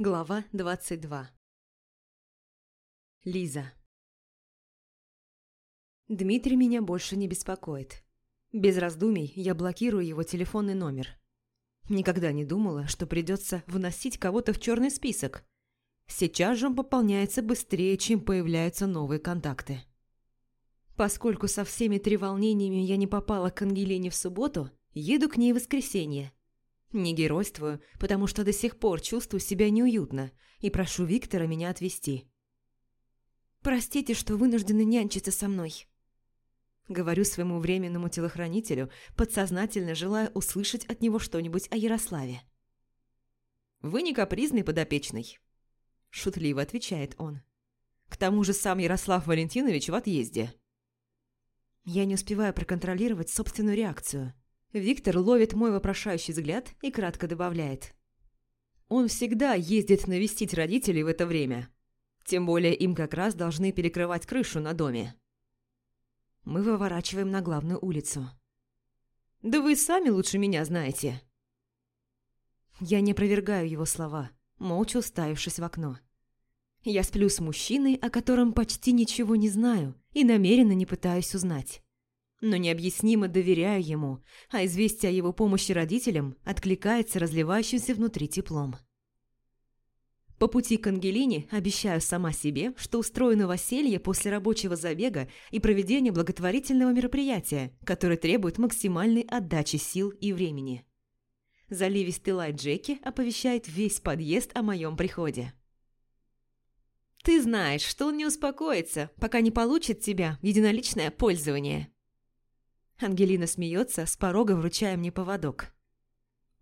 Глава 22 Лиза Дмитрий меня больше не беспокоит. Без раздумий я блокирую его телефонный номер. Никогда не думала, что придется вносить кого-то в черный список. Сейчас же он пополняется быстрее, чем появляются новые контакты. Поскольку со всеми треволнениями я не попала к Ангелине в субботу, еду к ней в воскресенье – не геройствую, потому что до сих пор чувствую себя неуютно и прошу Виктора меня отвезти. «Простите, что вынуждены нянчиться со мной». Говорю своему временному телохранителю, подсознательно желая услышать от него что-нибудь о Ярославе. «Вы не капризный подопечный», – шутливо отвечает он. «К тому же сам Ярослав Валентинович в отъезде». Я не успеваю проконтролировать собственную реакцию – Виктор ловит мой вопрошающий взгляд и кратко добавляет. Он всегда ездит навестить родителей в это время. Тем более им как раз должны перекрывать крышу на доме. Мы выворачиваем на главную улицу. «Да вы сами лучше меня знаете». Я не опровергаю его слова, молча уставившись в окно. Я сплю с мужчиной, о котором почти ничего не знаю и намеренно не пытаюсь узнать но необъяснимо доверяю ему, а известие о его помощи родителям откликается разливающимся внутри теплом. По пути к Ангелине обещаю сама себе, что устрою новоселье после рабочего забега и проведения благотворительного мероприятия, которое требует максимальной отдачи сил и времени. Заливистый лай Джеки оповещает весь подъезд о моем приходе. «Ты знаешь, что он не успокоится, пока не получит тебя в единоличное пользование», Ангелина смеется, с порога вручая мне поводок.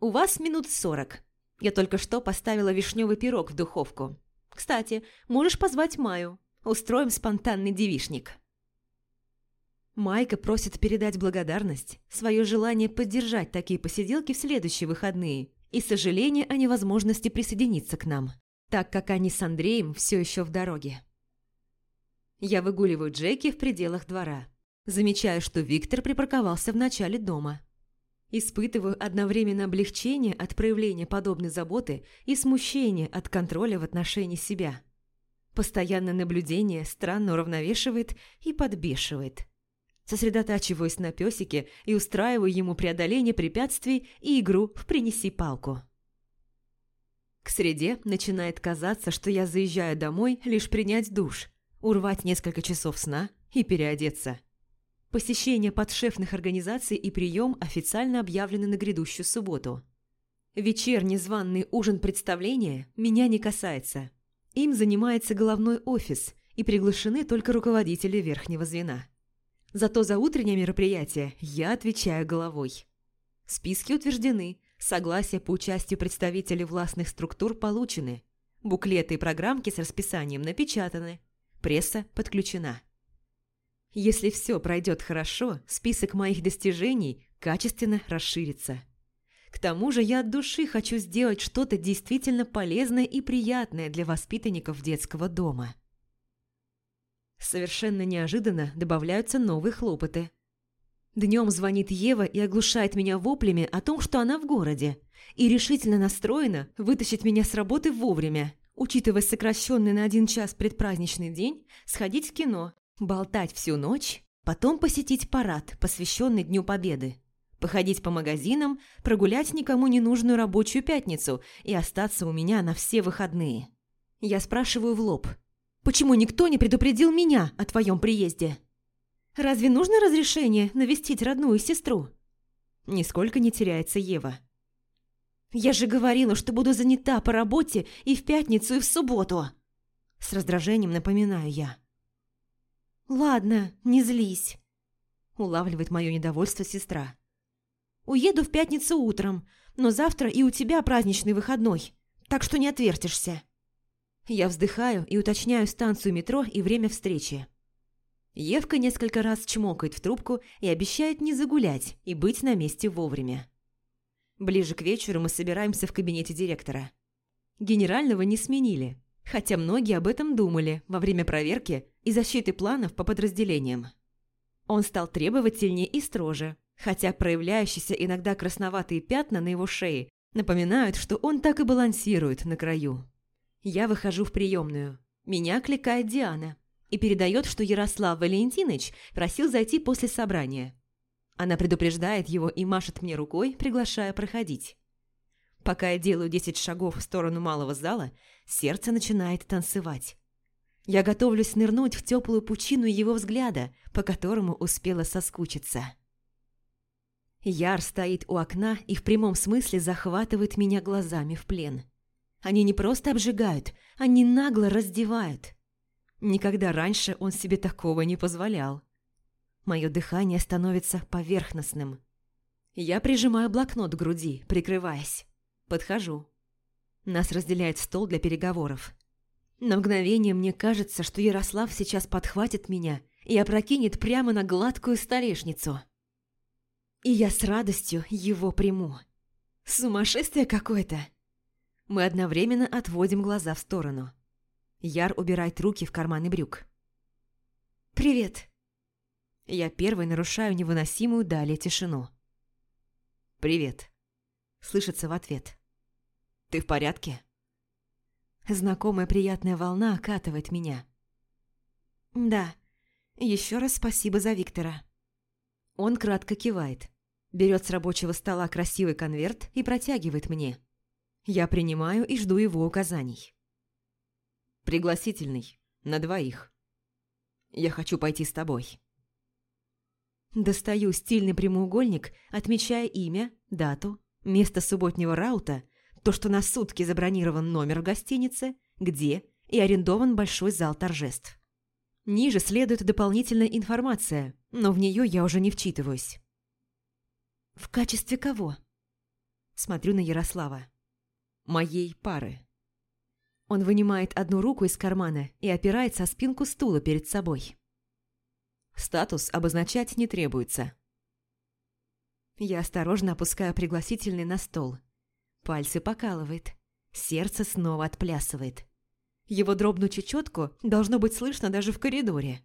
«У вас минут сорок. Я только что поставила вишневый пирог в духовку. Кстати, можешь позвать Маю. Устроим спонтанный девишник». Майка просит передать благодарность, свое желание поддержать такие посиделки в следующие выходные и сожаление о невозможности присоединиться к нам, так как они с Андреем все еще в дороге. Я выгуливаю Джеки в пределах двора замечая, что Виктор припарковался в начале дома. Испытываю одновременно облегчение от проявления подобной заботы и смущение от контроля в отношении себя. Постоянное наблюдение странно уравновешивает и подбешивает. Сосредотачиваюсь на песике и устраиваю ему преодоление препятствий и игру в «принеси палку». К среде начинает казаться, что я заезжаю домой лишь принять душ, урвать несколько часов сна и переодеться – Посещение подшефных организаций и прием официально объявлены на грядущую субботу. Вечерний званный ужин представления меня не касается. Им занимается головной офис, и приглашены только руководители верхнего звена. Зато за утреннее мероприятие я отвечаю головой. Списки утверждены, согласия по участию представителей властных структур получены, буклеты и программки с расписанием напечатаны, пресса подключена. Если все пройдет хорошо, список моих достижений качественно расширится. К тому же я от души хочу сделать что-то действительно полезное и приятное для воспитанников детского дома. Совершенно неожиданно добавляются новые хлопоты. Днем звонит Ева и оглушает меня воплями о том, что она в городе, и решительно настроена вытащить меня с работы вовремя, учитывая сокращенный на один час предпраздничный день, сходить в кино Болтать всю ночь, потом посетить парад, посвященный Дню Победы. Походить по магазинам, прогулять никому не нужную рабочую пятницу и остаться у меня на все выходные. Я спрашиваю в лоб, почему никто не предупредил меня о твоем приезде? Разве нужно разрешение навестить родную сестру? Нисколько не теряется Ева. Я же говорила, что буду занята по работе и в пятницу, и в субботу. С раздражением напоминаю я. «Ладно, не злись», – улавливает мое недовольство сестра. «Уеду в пятницу утром, но завтра и у тебя праздничный выходной, так что не отвертишься». Я вздыхаю и уточняю станцию метро и время встречи. Евка несколько раз чмокает в трубку и обещает не загулять и быть на месте вовремя. Ближе к вечеру мы собираемся в кабинете директора. Генерального не сменили, хотя многие об этом думали во время проверки и защиты планов по подразделениям. Он стал требовательнее и строже, хотя проявляющиеся иногда красноватые пятна на его шее напоминают, что он так и балансирует на краю. Я выхожу в приемную. Меня кликает Диана и передает, что Ярослав Валентинович просил зайти после собрания. Она предупреждает его и машет мне рукой, приглашая проходить. Пока я делаю десять шагов в сторону малого зала, сердце начинает танцевать. Я готовлюсь нырнуть в теплую пучину его взгляда, по которому успела соскучиться. Яр стоит у окна и в прямом смысле захватывает меня глазами в плен. Они не просто обжигают, они нагло раздевают. Никогда раньше он себе такого не позволял. Мое дыхание становится поверхностным. Я прижимаю блокнот к груди, прикрываясь. Подхожу. Нас разделяет стол для переговоров. На мгновение мне кажется, что Ярослав сейчас подхватит меня и опрокинет прямо на гладкую столешницу. И я с радостью его приму. Сумасшествие какое-то. Мы одновременно отводим глаза в сторону. Яр убирает руки в карманы брюк. «Привет!» Я первой нарушаю невыносимую далее тишину. «Привет!» Слышится в ответ. «Ты в порядке?» Знакомая приятная волна окатывает меня. «Да. Еще раз спасибо за Виктора». Он кратко кивает, берет с рабочего стола красивый конверт и протягивает мне. Я принимаю и жду его указаний. Пригласительный. На двоих. Я хочу пойти с тобой. Достаю стильный прямоугольник, отмечая имя, дату, место субботнего раута, то, что на сутки забронирован номер в гостинице, где и арендован большой зал торжеств. Ниже следует дополнительная информация, но в нее я уже не вчитываюсь. «В качестве кого?» Смотрю на Ярослава. «Моей пары». Он вынимает одну руку из кармана и опирается о спинку стула перед собой. Статус обозначать не требуется. Я осторожно опускаю пригласительный на стол. Пальцы покалывает. Сердце снова отплясывает. Его дробную чечетку должно быть слышно даже в коридоре.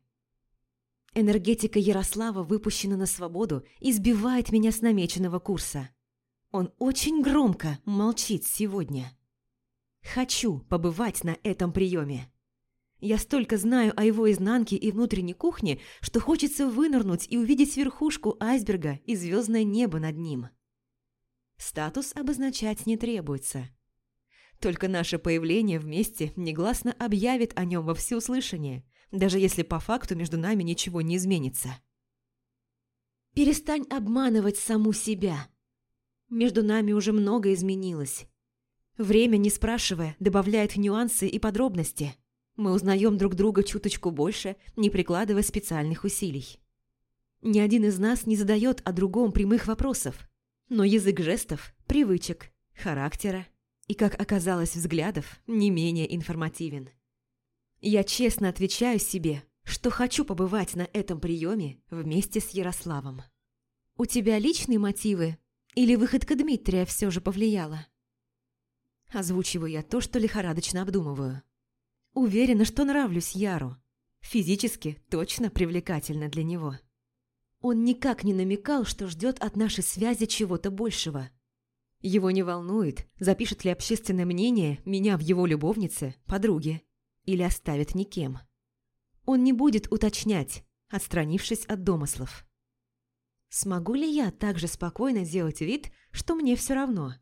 Энергетика Ярослава выпущена на свободу и сбивает меня с намеченного курса. Он очень громко молчит сегодня. Хочу побывать на этом приеме. Я столько знаю о его изнанке и внутренней кухне, что хочется вынырнуть и увидеть верхушку айсберга и звездное небо над ним. Статус обозначать не требуется. Только наше появление вместе негласно объявит о нем во всеуслышание, даже если по факту между нами ничего не изменится. Перестань обманывать саму себя. Между нами уже много изменилось. Время, не спрашивая, добавляет нюансы и подробности. Мы узнаем друг друга чуточку больше, не прикладывая специальных усилий. Ни один из нас не задает о другом прямых вопросов, но язык жестов, привычек, характера и, как оказалось, взглядов не менее информативен. Я честно отвечаю себе, что хочу побывать на этом приеме вместе с Ярославом. «У тебя личные мотивы или выходка Дмитрия все же повлияла?» Озвучиваю я то, что лихорадочно обдумываю. Уверена, что нравлюсь Яру. Физически точно привлекательна для него. Он никак не намекал, что ждет от нашей связи чего-то большего. Его не волнует, запишет ли общественное мнение меня в его любовнице, подруге, или оставит никем. Он не будет уточнять, отстранившись от домыслов. Смогу ли я также спокойно делать вид, что мне все равно?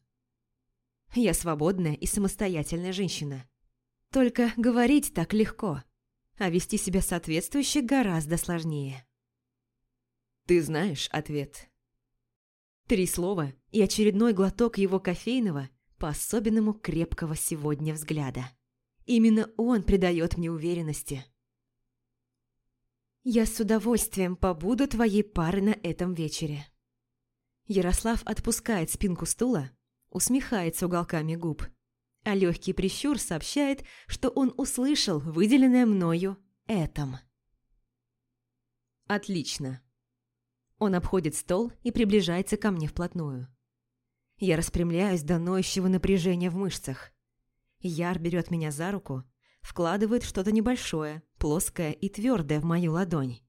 Я свободная и самостоятельная женщина. Только говорить так легко, а вести себя соответствующе гораздо сложнее. Ты знаешь ответ. Три слова и очередной глоток его кофейного, по-особенному крепкого сегодня взгляда. Именно он придает мне уверенности. Я с удовольствием побуду твоей парой на этом вечере. Ярослав отпускает спинку стула, усмехается уголками губ, а легкий прищур сообщает, что он услышал выделенное мною «этом». Отлично. Он обходит стол и приближается ко мне вплотную. Я распрямляюсь до ноющего напряжения в мышцах. Яр берет меня за руку, вкладывает что-то небольшое, плоское и твердое в мою ладонь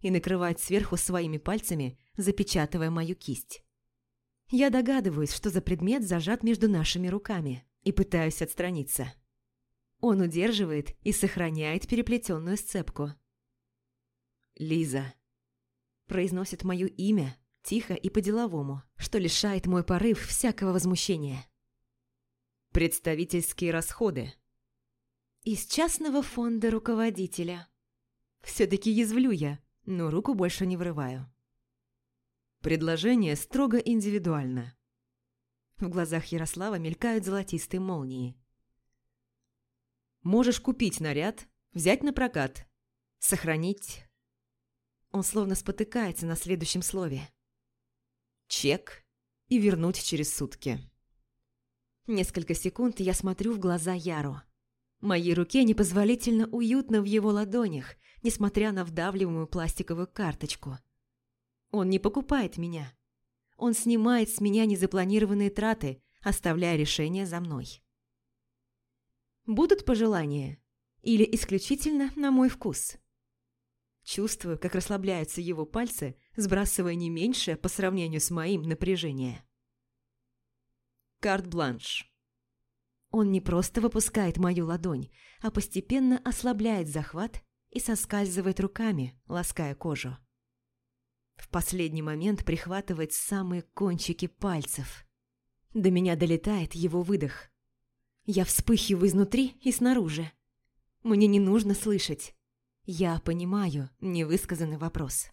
и накрывает сверху своими пальцами, запечатывая мою кисть. Я догадываюсь, что за предмет зажат между нашими руками, и пытаюсь отстраниться. Он удерживает и сохраняет переплетенную сцепку. «Лиза», – произносит мое имя, тихо и по-деловому, что лишает мой порыв всякого возмущения. «Представительские расходы». Из частного фонда руководителя. Все-таки язвлю я, но руку больше не врываю. Предложение строго индивидуально. В глазах Ярослава мелькают золотистые молнии. Можешь купить наряд, взять на прокат, сохранить... Он словно спотыкается на следующем слове. Чек и вернуть через сутки. Несколько секунд я смотрю в глаза Яру. Моей руке непозволительно уютно в его ладонях, несмотря на вдавливаемую пластиковую карточку. Он не покупает меня. Он снимает с меня незапланированные траты, оставляя решение за мной. Будут пожелания? Или исключительно на мой вкус? Чувствую, как расслабляются его пальцы, сбрасывая не меньшее по сравнению с моим напряжение. Карт-бланш. Он не просто выпускает мою ладонь, а постепенно ослабляет захват и соскальзывает руками, лаская кожу. В последний момент прихватывает самые кончики пальцев. До меня долетает его выдох. Я вспыхиваю изнутри и снаружи. Мне не нужно слышать. Я понимаю невысказанный вопрос.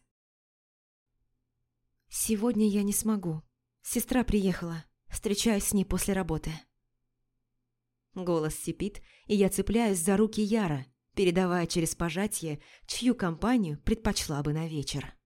«Сегодня я не смогу. Сестра приехала. Встречаюсь с ней после работы». Голос сипит, и я цепляюсь за руки Яра, передавая через пожатие, чью компанию предпочла бы на вечер.